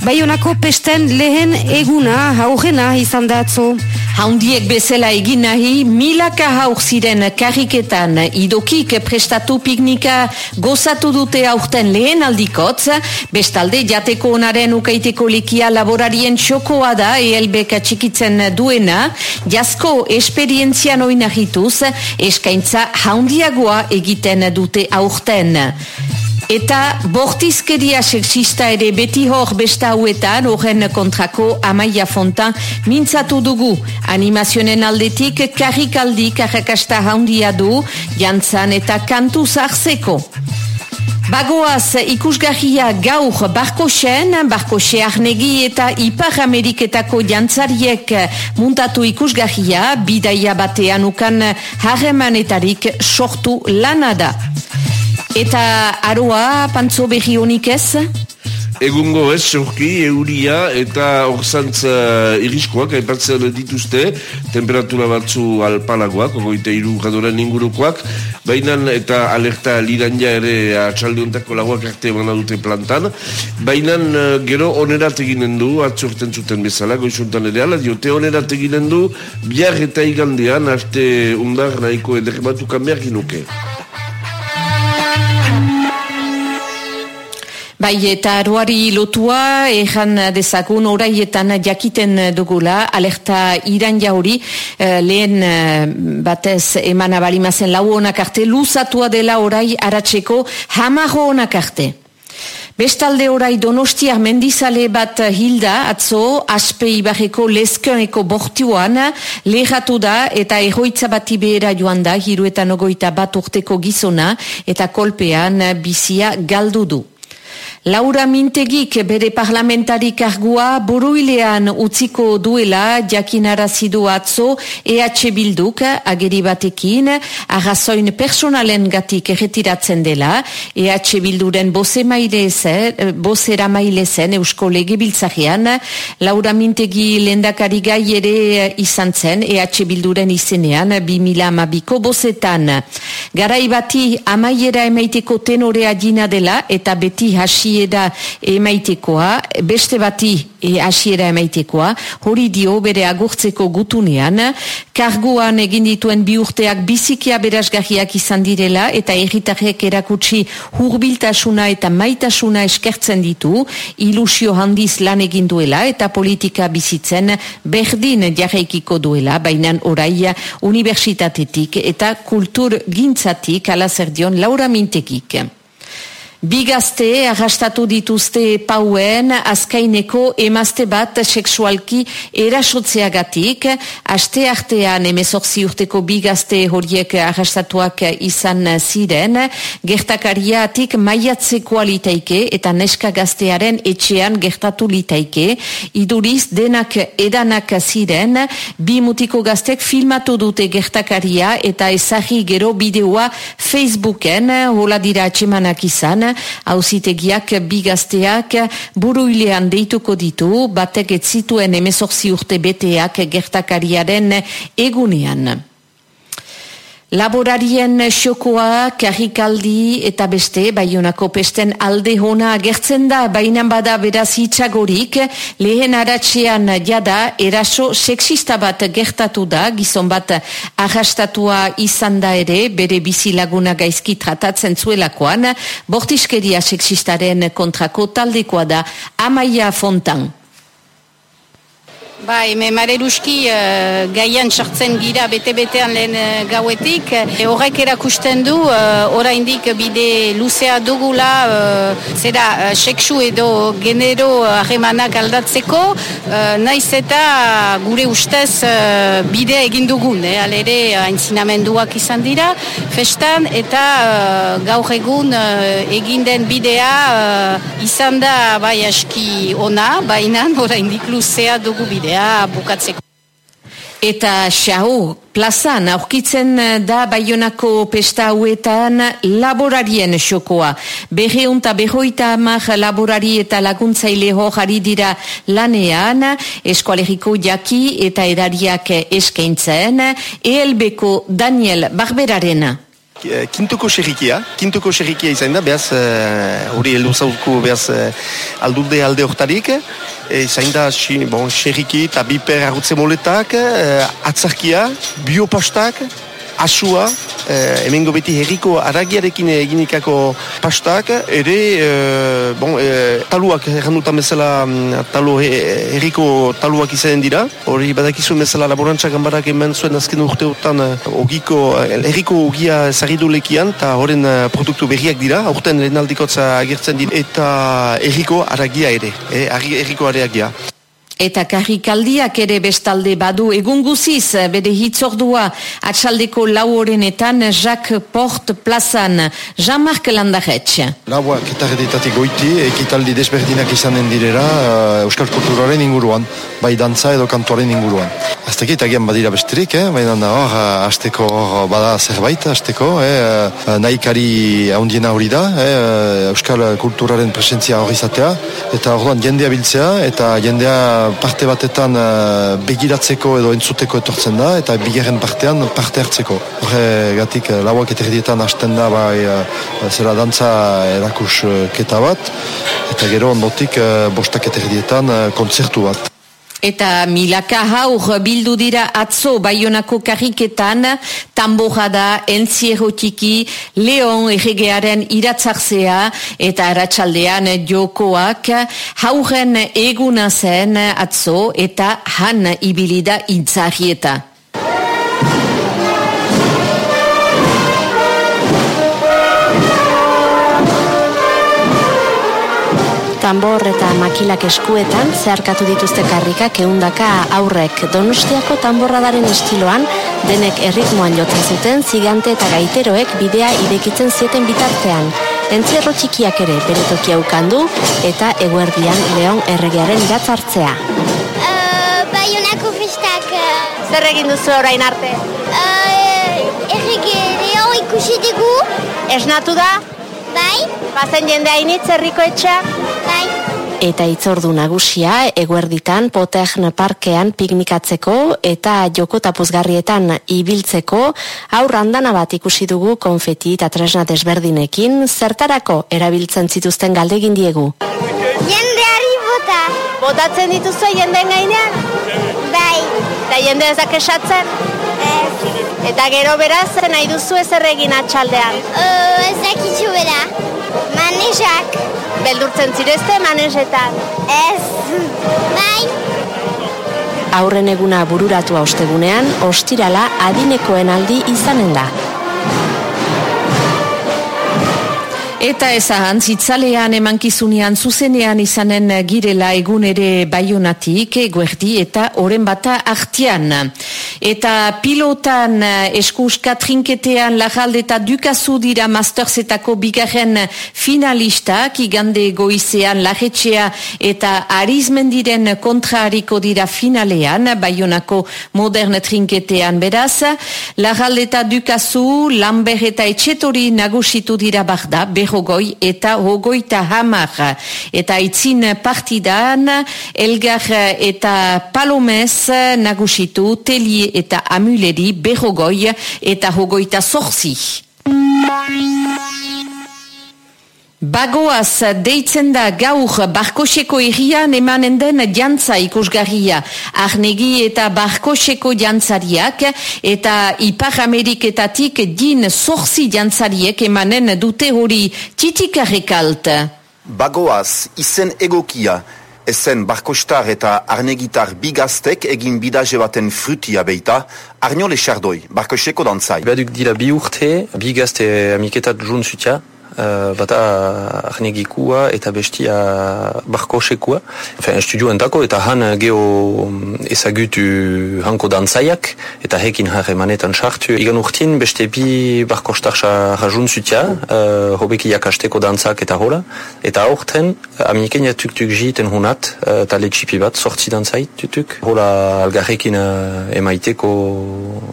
Baionako pesten lehen eguna haugena izan da atzo. Haundiek bezala egin nahi, milaka hauk ziren kariketan idokik prestatu piknika gozatu dute aurten lehen aldikotz, bestalde jateko onaren ukaiteko likia laborarien txokoa da ELBK txikitzen duena, jasko esperientzia noinahituz, eskaintza haundiagoa egiten dute aurten. Eta bortizkeria sexista ere beti hor besta hauetan, horren kontrako amaia fontan mintzatu dugu. Animazionen aldetik karrikaldi karrakasta haundia du, jantzan eta kantu zarzeko. Bagoaz ikusgarria gaur barkosen, barkose arnegi eta Ipar Ameriketako jantzariek muntatu ikusgarria, bidaia batean ukan harremanetarik sortu lanada. Eta aroa, pantzo behi honik ez? Egungo ez, sorki, euria eta orzantz uh, iriskoak, aipatzen dituzte, temperatura batzu alpalagoak, ogoite iru gradoren ingurukoak, baina eta alerta liranja ere atxaldeuntako lagoak arte emana dute plantan, baina uh, gero onerat eginen du, atzorten zuten bezala, goizuntan ere ala, diote onerat eginen du, biar eta igandean, arte undar nahiko edermatukan behar ginuke. Bai, eta aruari lotua, ejan dezagun oraietan jakiten dugula, alerta iran jauri, eh, lehen eh, batez emana balimazen lau honak arte, luzatua dela orai aratzeko hamago honak arte. Bestalde orai donostia mendizale bat hilda, atzo, aspe ibarreko lezkeneko bortioan, lehatu da eta egoitza bati behera joan da, hiruetan ogoita bat urteko gizona, eta kolpean bizia galdu du. Laura Mintegik bere parlamentari kargua buruilean utziko duela jakinarazidu atzo EH Bilduk ageri batekin arrazoin personalen gatik erretiratzen dela EH Bilduren bose mailezen, bosera mailezen eusko lege Laura Mintegi lendakari gai ere izan zen EH Bilduren izenean 2000 amabiko bosetan. Garai bati amaiera emaiteko tenorea jina dela eta beti hasi hasiera emaitekoa, beste bati e, hasiera emaitekoa, hori dio bere agurtzeko gutunean, karguan egin dituen bi urteak bizikia berazgarriak izan direla eta erritarrek erakutsi hurbiltasuna eta maitasuna eskertzen ditu, ilusio handiz lan egin duela eta politika bizitzen berdin jarraikiko duela, baina oraia universitatetik eta kultur gintzatik alazerdion Laura Mintekik. Bigazte arrastatu dituzte pauen azkaineko emazte bat seksualki erasotzeagatik. Aste artean emezorzi urteko bigazte horiek arrastatuak izan ziren. Gertakariatik maiatzeko alitaike eta neska gaztearen etxean gertatu litaike. Iduriz denak edanak ziren. Bi mutiko gaztek filmatu dute gertakaria eta ezagi gero bideoa Facebooken. Hola dira atxemanak izan hauzitegiak bigazteak buruilean deituko ditu, batek ez zituen emezorzi urte beteak gertakariaren egunean. Laborarien xokoa, karrikaldi eta beste, baionako pesten alde hona agertzen da, bainan bada beraz itxagorik, lehen aratxean jada, eraso sexista bat gertatu da, gizon bat arrastatua izan da ere, bere bizilaguna gaizki tratatzen zuelakoan, bortiskeria sexistaren kontrako taldekoa da, Amaia Fontan. Bai, me mareruski uh, gaian sartzen gira bete-betean lehen uh, gauetik. E, horrek erakusten du, uh, oraindik bide luzea dugula, uh, zera, uh, seksu edo genero harremanak aldatzeko, uh, naiz eta gure ustez uh, bide egin dugun, eh? alere haintzinamenduak izan dira, festan, eta uh, gaur egun uh, egin den bidea uh, izan da bai aski ona, baina oraindik luzea dugu bidea bukatzeko. Eta xau, plazan, aurkitzen da baionako pesta hauetan laborarien xokoa. Berreunta berroita amak laborari eta laguntzaile hori dira lanean, eskualeriko jaki eta edariak eskaintzen, ELBko Daniel Barberarena. Kintuko xerrikia, kintuko xerrikia izan da, behaz, hori heldu zauku, behaz, aldude alde hortarik, izan da, xerriki eta biper agutze moletak, atzarkia, biopastak, asua, eh, hemengo beti herriko aragiarekin eginikako pastak, ere, eh, bon, eh, taluak, errandutan bezala, mm, talu, herriko taluak izan dira, hori badakizu bezala laborantzak gambarak eman zuen azken urteotan ogiko, herriko ogia zaridu lekian, eta horren produktu berriak dira, aurten lehen aldikotza agertzen dira, eta herriko aragia ere, eh, herriko aragia. Eta karrikaldiak ere bestalde badu egun guziz bere hitzordua atxaldeko lau horrenetan Jacques Port plazan Jean-Marc Landaretx. Lauak eta reditatik goiti ekitaldi desberdinak izanen direra uh, Euskal Kulturaren inguruan, bai dantza edo kantuaren inguruan. Azteki eta gian badira besterik, eh? baina hor, azteko hor bada zerbait, azteko, eh? nahikari haundiena hori da, eh? Euskal Kulturaren presentzia hori zatea, eta orduan jendea biltzea, eta jendea parte batetan uh, begiratzeko edo entzuteko etortzen da, eta bigarren partean parte hartzeko. Horre gatik uh, lauak eterdietan hasten da bai uh, zera dantza erakus keta bat, eta gero ondotik uh, bostak eterdietan uh, kontzertu bat. Eta milaka haur bildu dira atzo baionako karriketan, tamboja da, entzierotiki, leon erregearen iratzarzea eta aratsaldean jokoak hauren eguna zen atzo eta han ibilida intzarrieta. Tambor eta makilak eskuetan zeharkatu dituzte karrikak eundaka aurrek donostiako tamborradaren estiloan denek erritmoan jotzen zuten zigante eta gaiteroek bidea irekitzen zieten bitartean. Entzierro txikiak ere bere tokia ukandu eta eguerdian leon erregearen iratzartzea. Uh, Baionako festak... Uh... Zer egin duzu orain arte? Uh, errege leon ikusi dugu. Esnatu da? Bai. Bazen jende hainitz herriko etxea? Bai. Eta itzordu nagusia, eguerditan, potern parkean piknikatzeko eta joko tapuzgarrietan ibiltzeko, aurrandana bat ikusi dugu konfeti eta tresna desberdinekin, zertarako erabiltzen zituzten galdegin diegu. Jendeari bota. Botatzen dituzu jendeen gainean? Bai. Eta jende ezak esatzen? Eta gero beraz, nahi duzu ez erregin atxaldean? Uh, ez dakitzu bera. Manezak. Beldurtzen zirezte manezetan? Ez. Bai. Aurren eguna bururatu ostegunean, ostirala adinekoen aldi izanen da. Eta ezahan, zitzalean emankizunean zuzenean izanen girela egun ere baionatik, guerdi eta oren bata artian. Eta pilotan eskuska trinketean lajalde eta dukazu dira masterzetako bigarren finalistak, igande goizean lajetxea eta arizmendiren kontraariko dira finalean, baionako modern trinketean beraz. Lajalde eta dukazu, lamber eta etxetori nagusitu dira barda, hogoi eta hogoita hamar. Eta itzin partidan, elgar eta palomez nagusitu, teli eta amuleri behogoi eta hogoita zorzi. Bagoaz deitzen da gaur barkoseko errian emanen den jantza ikusgarria. Arnegi eta barkoseko jantzariak eta Ipar Ameriketatik din zorzi jantzariek emanen dute hori titikarrekalt. Bagoaz izen egokia ezen barkostar eta arnegitar bigaztek egin bidaje baten frutia beita, arnio lexardoi, barkoseko dantzai. Baduk dira bi urte, bigazte amiketat jun zutia, uh, bata arnegikua eta bestia barkosekua. Enfin, estudio entako eta han geho ezagutu hanko dantzaiak eta hekin harre manetan sartu. Igan urtin beste bi barkostarsa rajun zutia, uh, hobeki jakasteko dantzak eta hola. Eta aurten, amiken jatuk-tuk jiten hunat, uh, tale txipi bat, sortzi dantzait tutuk. Hola algarrekin uh, emaiteko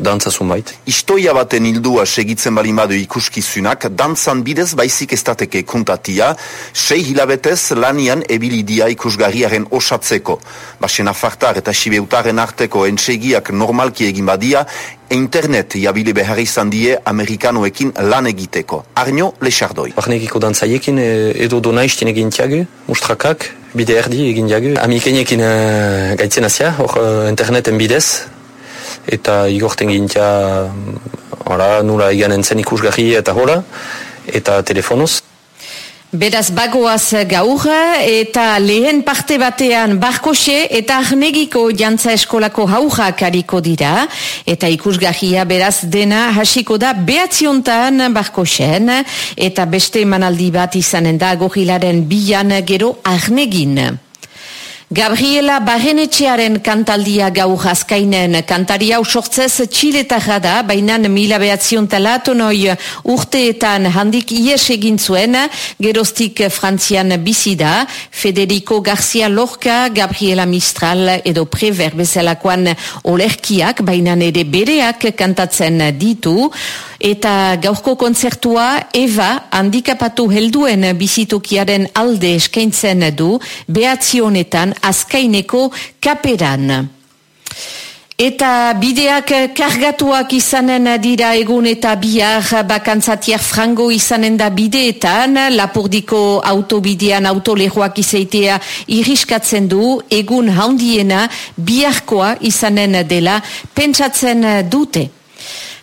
dantza zunbait. Istoia baten hildua segitzen balin badu ikuskizunak, dantzan bidez bai baizik estateke kuntatia, sei hilabetez lanian ebilidia ikusgarriaren osatzeko. Basen afartar eta sibeutaren arteko entsegiak normalki egin badia, internet jabile behar izan die amerikanoekin lan egiteko. Arno Lexardoi. Barnekiko dantzaiekin edo donaistin egin tiagu, mustrakak, bide erdi egin diagu. Amikenekin uh, gaitzen azia, hor uh, interneten bidez, eta igorten gintia ora, nula egan entzen ikusgarri eta hola, eta telefonoz. Beraz bagoaz gaur eta lehen parte batean barkose eta arnegiko jantza eskolako haujak hariko dira eta ikusgahia beraz dena hasiko da behatziontan barkosen eta beste manaldi bat izanen da gohilaren bilan gero arnegin. Gabriela Barrenetxearen kantaldia gau jazkainen kantari hau sortzez txiletarra da, baina mila behatzion talatonoi urteetan handik ies egin zuen, geroztik frantzian bizi da, Federico Garcia Lorca, Gabriela Mistral edo prever bezalakoan olerkiak, baina ere bereak kantatzen ditu, eta gaurko kontzertua Eva handikapatu helduen bizitokiaren alde eskaintzen du, behatzionetan azkaineko kaperan. Eta bideak kargatuak izanen dira egun eta bihar bakantzatiak frango izanen da bideetan, lapurdiko autobidean autolejoak izaitea iriskatzen du, egun handiena biharkoa izanen dela pentsatzen dute.